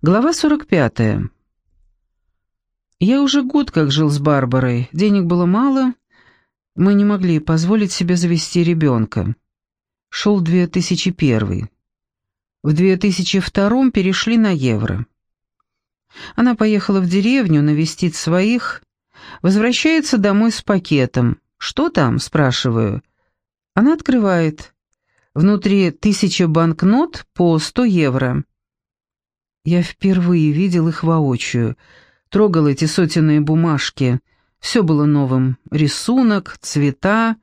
Глава 45. Я уже год как жил с Барбарой, денег было мало, мы не могли позволить себе завести ребенка. Шел 2001. В 2002 перешли на евро. Она поехала в деревню навестить своих, возвращается домой с пакетом. «Что там?» – спрашиваю. Она открывает. Внутри тысяча банкнот по 100 евро. Я впервые видел их воочию, трогал эти сотенные бумажки. Все было новым. Рисунок, цвета.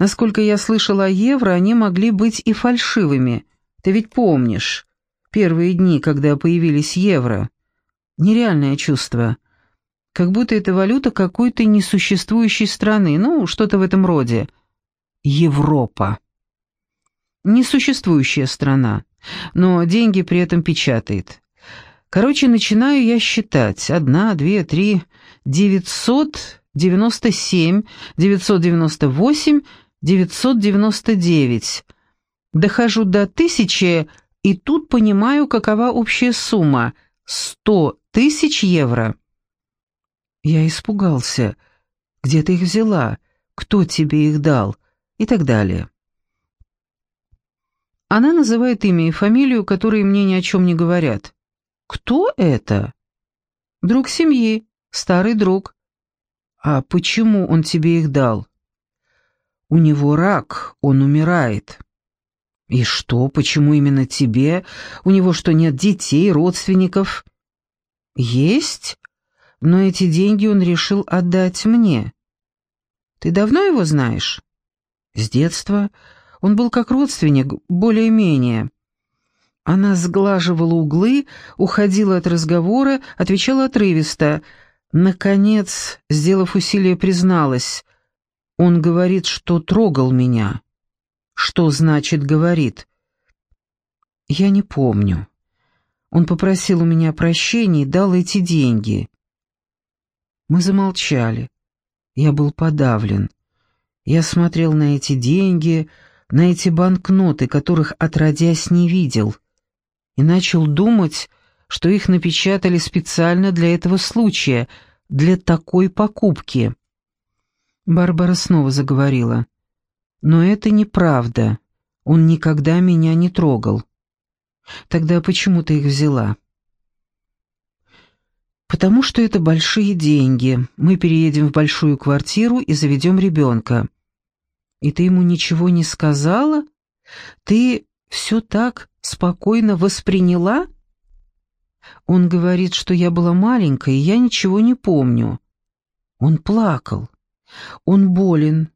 Насколько я слышал о евро, они могли быть и фальшивыми. Ты ведь помнишь, первые дни, когда появились евро. Нереальное чувство. Как будто это валюта какой-то несуществующей страны, ну, что-то в этом роде. Европа. Несуществующая страна но деньги при этом печатает. Короче, начинаю я считать. Одна, две, три, девятьсот девяносто семь, девятьсот девяносто восемь, девятьсот девяносто девять. Дохожу до тысячи, и тут понимаю, какова общая сумма. Сто тысяч евро. Я испугался. Где ты их взяла? Кто тебе их дал? И так далее. Она называет имя и фамилию, которые мне ни о чем не говорят. Кто это? Друг семьи, старый друг. А почему он тебе их дал? У него рак, он умирает. И что, почему именно тебе? У него что, нет детей, родственников? Есть, но эти деньги он решил отдать мне. Ты давно его знаешь? С детства. Он был как родственник, более-менее. Она сглаживала углы, уходила от разговора, отвечала отрывисто. Наконец, сделав усилие, призналась. Он говорит, что трогал меня. Что значит «говорит»? Я не помню. Он попросил у меня прощения и дал эти деньги. Мы замолчали. Я был подавлен. Я смотрел на эти деньги, на эти банкноты, которых отродясь не видел, и начал думать, что их напечатали специально для этого случая, для такой покупки. Барбара снова заговорила. «Но это неправда. Он никогда меня не трогал. Тогда почему ты их взяла?» «Потому что это большие деньги. Мы переедем в большую квартиру и заведем ребенка. И ты ему ничего не сказала? Ты все так спокойно восприняла? Он говорит, что я была маленькой, и я ничего не помню. Он плакал. Он болен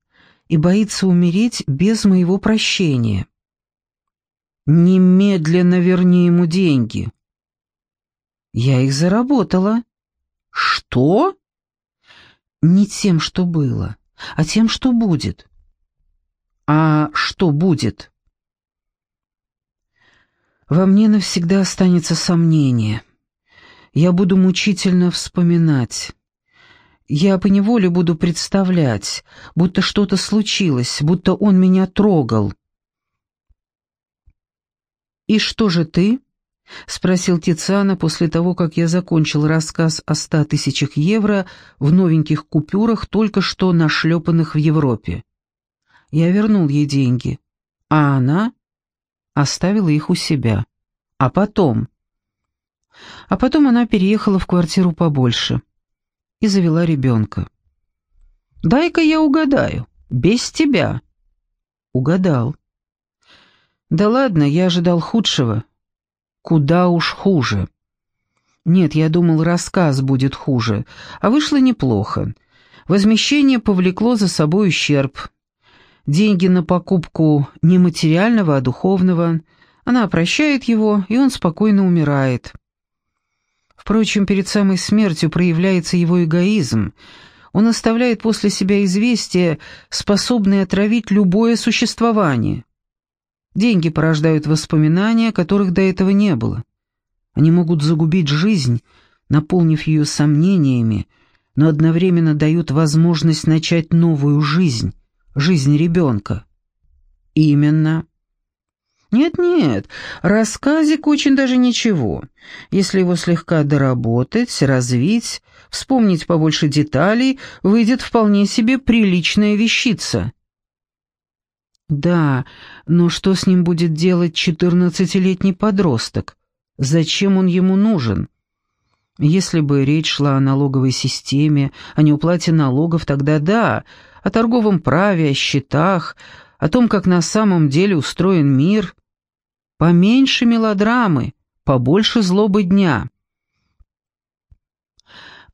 и боится умереть без моего прощения. Немедленно верни ему деньги. Я их заработала. Что? Не тем, что было, а тем, что будет. А что будет? Во мне навсегда останется сомнение. Я буду мучительно вспоминать. Я поневоле буду представлять, будто что-то случилось, будто он меня трогал. «И что же ты?» — спросил Тициана после того, как я закончил рассказ о ста тысячах евро в новеньких купюрах, только что нашлепанных в Европе. Я вернул ей деньги, а она оставила их у себя. А потом... А потом она переехала в квартиру побольше и завела ребенка. «Дай-ка я угадаю. Без тебя». «Угадал». «Да ладно, я ожидал худшего». «Куда уж хуже». «Нет, я думал, рассказ будет хуже, а вышло неплохо. Возмещение повлекло за собой ущерб, деньги на покупку не материального, а духовного. Она прощает его, и он спокойно умирает. Впрочем, перед самой смертью проявляется его эгоизм. Он оставляет после себя известие, способное отравить любое существование. Деньги порождают воспоминания, которых до этого не было. Они могут загубить жизнь, наполнив ее сомнениями, но одновременно дают возможность начать новую жизнь, жизнь ребенка. Именно. Нет-нет, рассказик очень даже ничего. Если его слегка доработать, развить, вспомнить побольше деталей, выйдет вполне себе приличная вещица. Да, но что с ним будет делать четырнадцатилетний подросток? Зачем он ему нужен? Если бы речь шла о налоговой системе, о неуплате налогов, тогда да, о торговом праве, о счетах, о том, как на самом деле устроен мир. Поменьше мелодрамы, побольше злобы дня.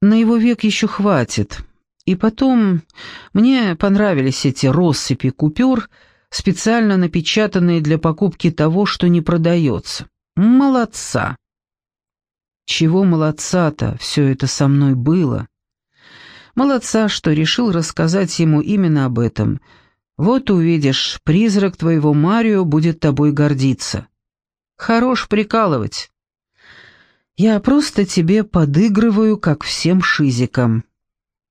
На его век еще хватит. И потом, мне понравились эти россыпи купюр, специально напечатанные для покупки того, что не продается. Молодца. Чего молодца-то все это со мной было? Молодца, что решил рассказать ему именно об этом. Вот увидишь, призрак твоего Марио будет тобой гордиться. Хорош прикалывать. Я просто тебе подыгрываю, как всем шизикам.